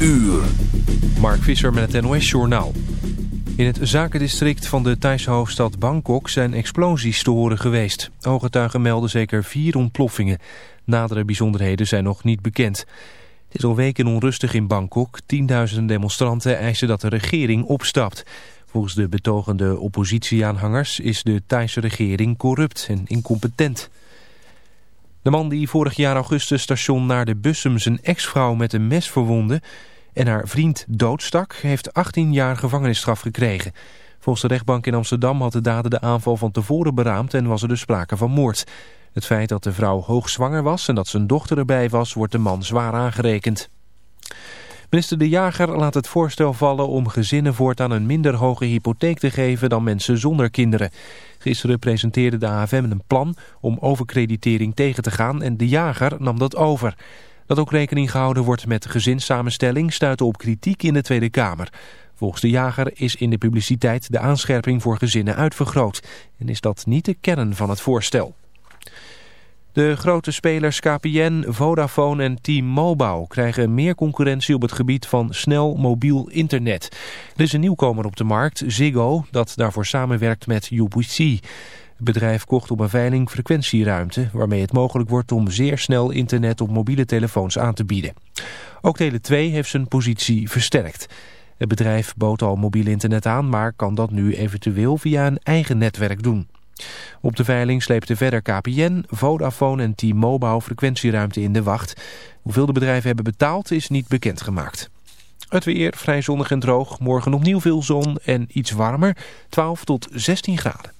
uur. Mark Visser met het NOS-journaal. In het zakendistrict van de Thaise hoofdstad Bangkok zijn explosies te horen geweest. Ooggetuigen melden zeker vier ontploffingen. Nadere bijzonderheden zijn nog niet bekend. Het is al weken onrustig in Bangkok. Tienduizenden demonstranten eisen dat de regering opstapt. Volgens de betogende oppositieaanhangers is de Thaise regering corrupt en incompetent. De man die vorig jaar augustus station naar de Bussum zijn ex-vrouw met een mes verwonde en haar vriend doodstak, heeft 18 jaar gevangenisstraf gekregen. Volgens de rechtbank in Amsterdam had de dader de aanval van tevoren beraamd en was er dus sprake van moord. Het feit dat de vrouw hoogzwanger was en dat zijn dochter erbij was, wordt de man zwaar aangerekend. Minister De Jager laat het voorstel vallen om gezinnen voortaan een minder hoge hypotheek te geven dan mensen zonder kinderen. Gisteren presenteerde de AFM een plan om overkreditering tegen te gaan en De Jager nam dat over. Dat ook rekening gehouden wordt met gezinssamenstelling stuitte op kritiek in de Tweede Kamer. Volgens de jager is in de publiciteit de aanscherping voor gezinnen uitvergroot. En is dat niet de kern van het voorstel. De grote spelers KPN, Vodafone en T-Mobile krijgen meer concurrentie op het gebied van snel mobiel internet. Er is een nieuwkomer op de markt, Ziggo, dat daarvoor samenwerkt met UPC. Het bedrijf kocht op een veiling frequentieruimte... waarmee het mogelijk wordt om zeer snel internet op mobiele telefoons aan te bieden. Ook Tele2 heeft zijn positie versterkt. Het bedrijf bood al mobiel internet aan... maar kan dat nu eventueel via een eigen netwerk doen. Op de veiling sleepte verder KPN, Vodafone en T-Mobile frequentieruimte in de wacht. Hoeveel de bedrijven hebben betaald is niet bekendgemaakt. Het weer vrij zonnig en droog. Morgen opnieuw veel zon en iets warmer. 12 tot 16 graden.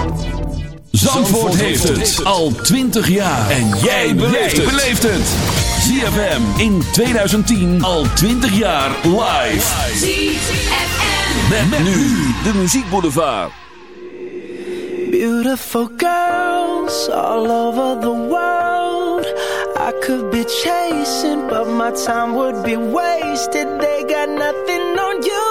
Zandvoort heeft het al 20 jaar. En jij beleeft het. ZFM in 2010 al 20 jaar live. ZFM. Met, met nu de muziekboulevard. Beautiful girls all over the world. I could be chasing, but my time would be wasted. They got nothing on you,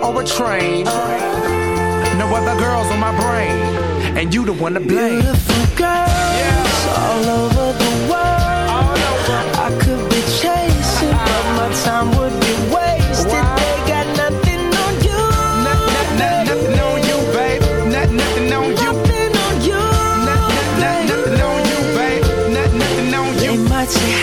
car or a train. No other girls on my brain, and you the one to blame. Beautiful girls yeah. all over the world. Over. I could be chasing, but my time would be wasted. Wow. They got nothing on you. Nothing on you, babe. Nothing on you. Nothing on you. Nothing on you, babe. Nothing on you. They might say,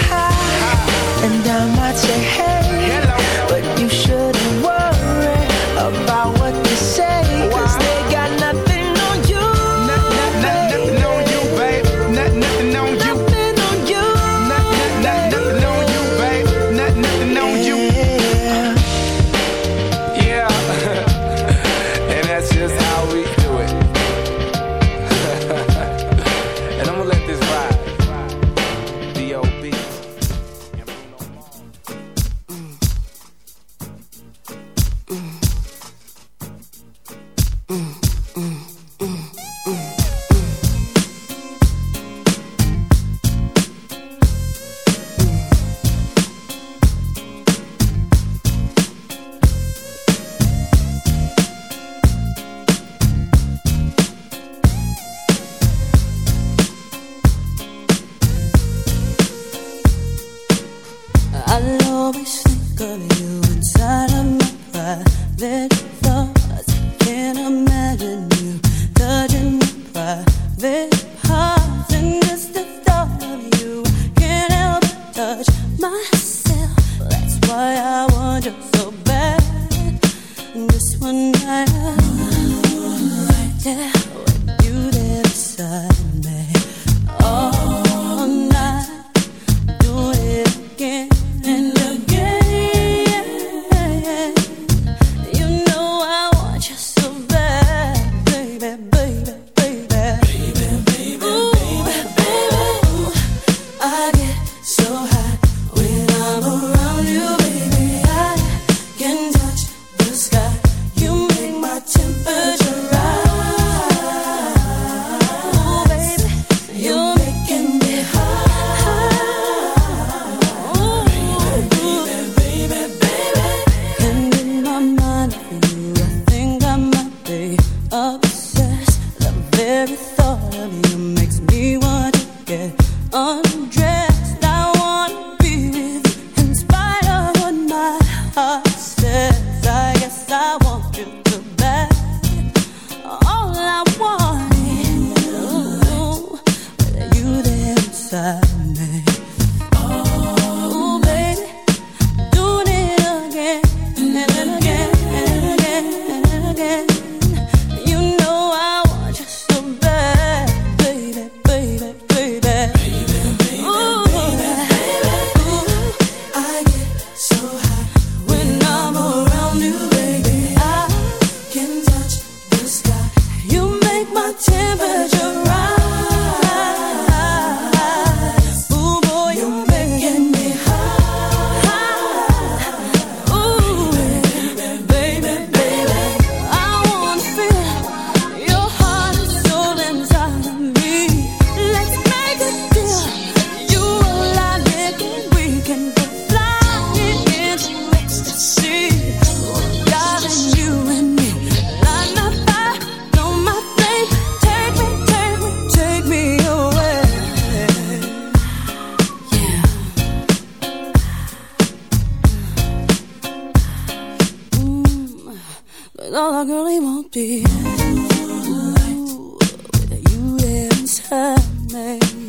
say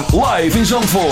Live in Zandvoort.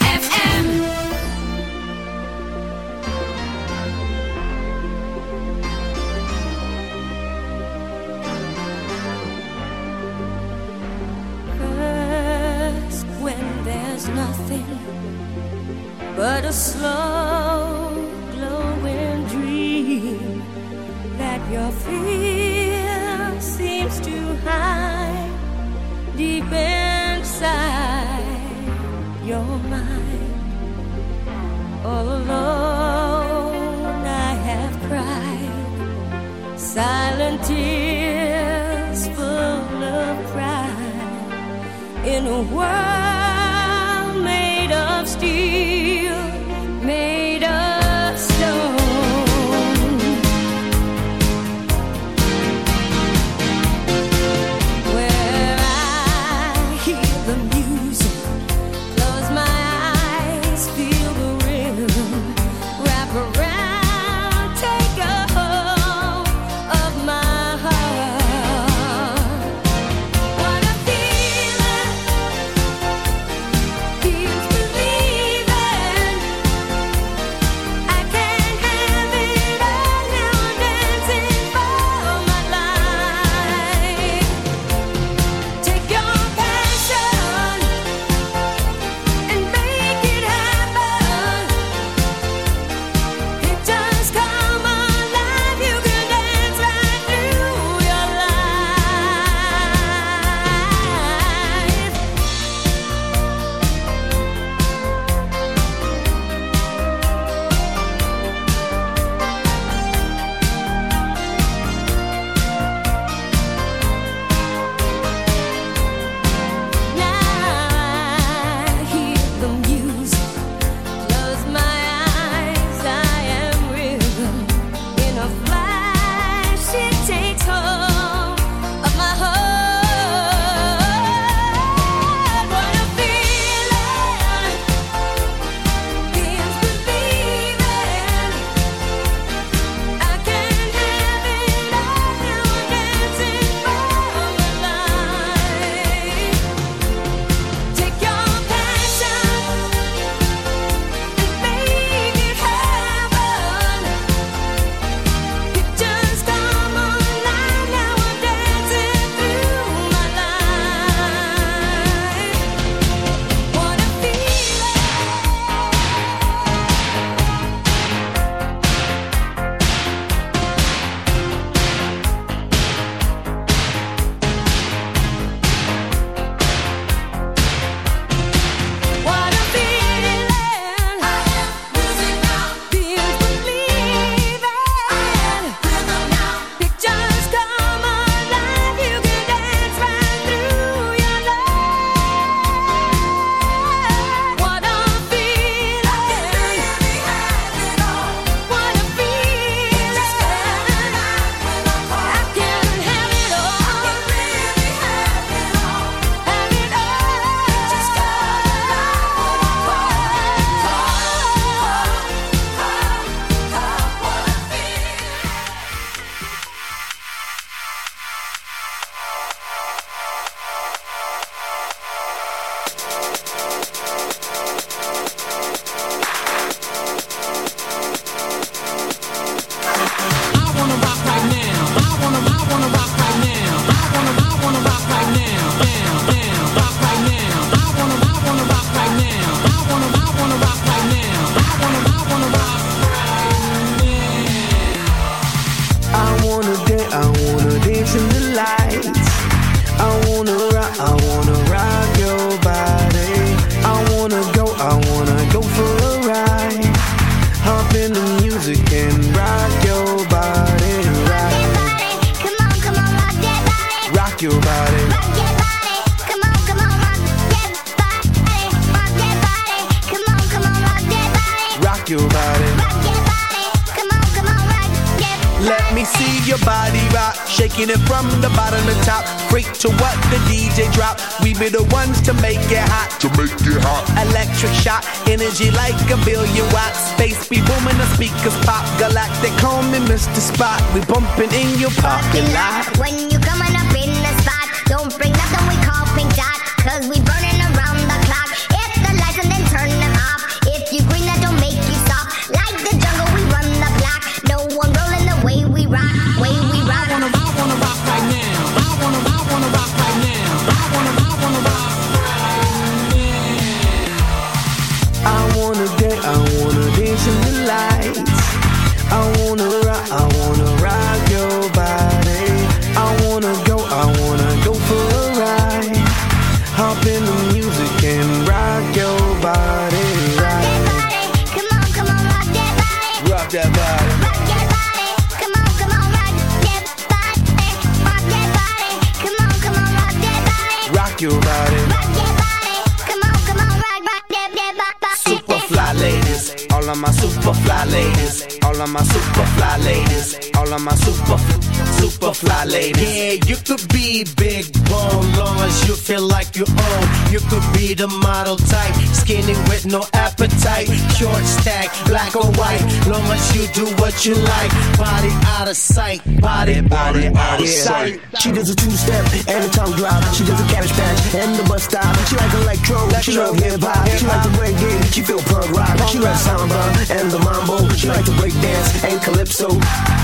you like. Body out of sight, body, body, body out of sight. She does a two step and a tongue drop. She does a cabbage patch and the bus stop. She like electro, she love hip hop. She like the reggae, she feel punk rock. She like samba and the mambo. She like to break dance and calypso.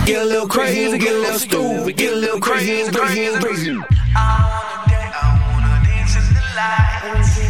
Get a little crazy, get a little stupid, get a little crazy, crazy, crazy. All day I wanna dance in the.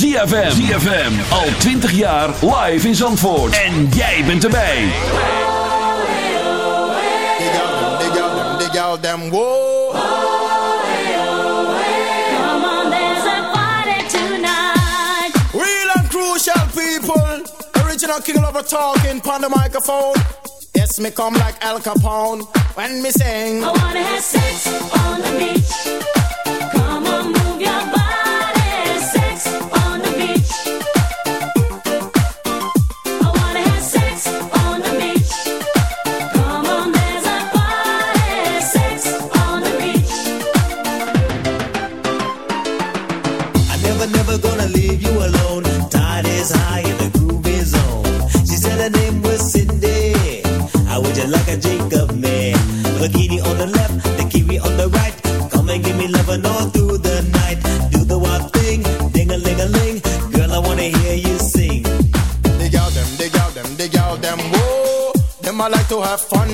ZFM. ZFM. Al 20 jaar live in Zandvoort. En jij bent erbij. Dig out them, dig out them, whoa. Come on, there's a party tonight. Real and crucial people. Original king lover talking on the microphone. Yes, me come like Al Capone when me sing. I wanna have sex on the beach.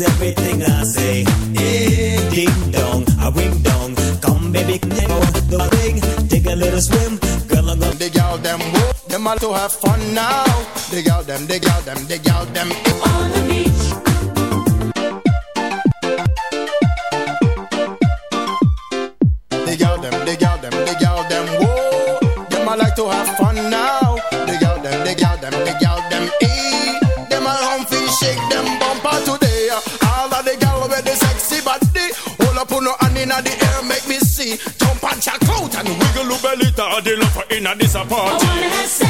now everything I say. Yeah, ding dong, a ring dong. Come baby, go the thing. Take a little swim, girl. I'm gonna dig out them. Them like to have fun now. Dig out them, dig out them, dig out them. On the beach. Inna this a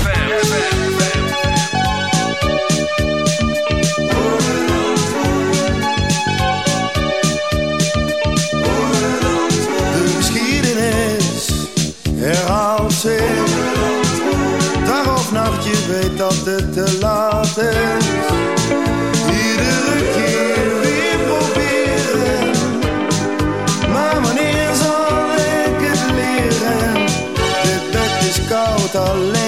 dat het te laat is. Iedere keer weer proberen, maar wanneer zal ik het leren? De bed is koud alleen.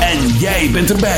En jij bent erbij.